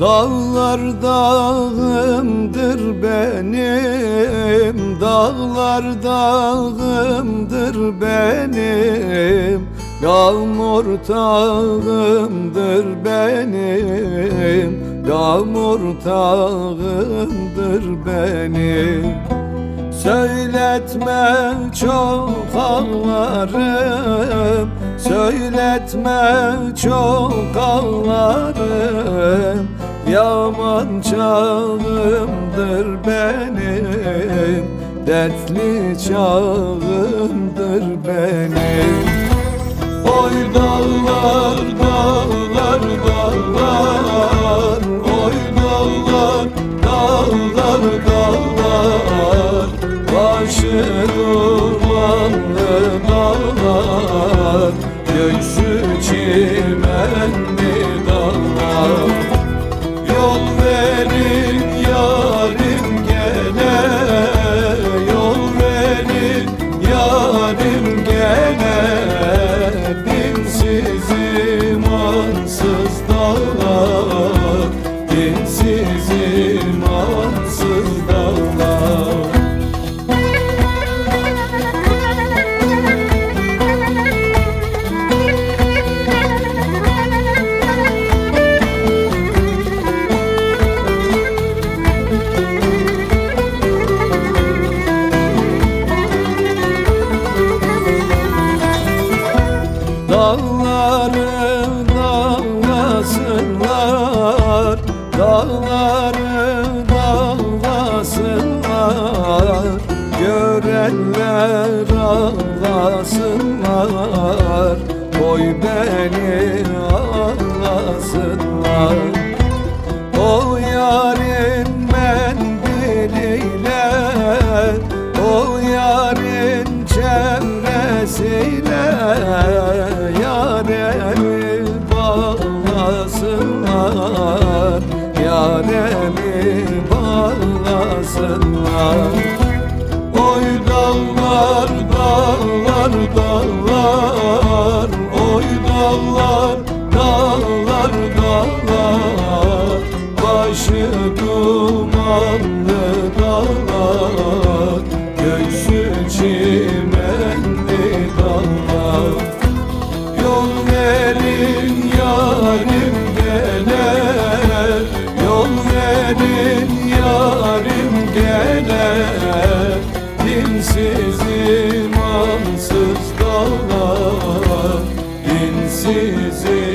Dağlar dağımdır benim Dağlar dağımdır benim. Yağmur tağımdır benim Yağmur tağımdır benim. Söyletme çok ağlarım Söyletme çok ağlarım çağımdır benim Dertli çağımdır benim. Oy dağlar dağlar dağlar Oy dağlar dağlar dağlar Başı dumanlı dağlar Göğsü çimenli Dağları dağlasınlar Dağları dağlasınlar Görenler ağlasınlar Koy beni ağlasınlar bağlasınlar Yaremi bağlasınlar Oy dağlar dağlar dağlar Oy dağlar dağlar dağlar Başı duman dizer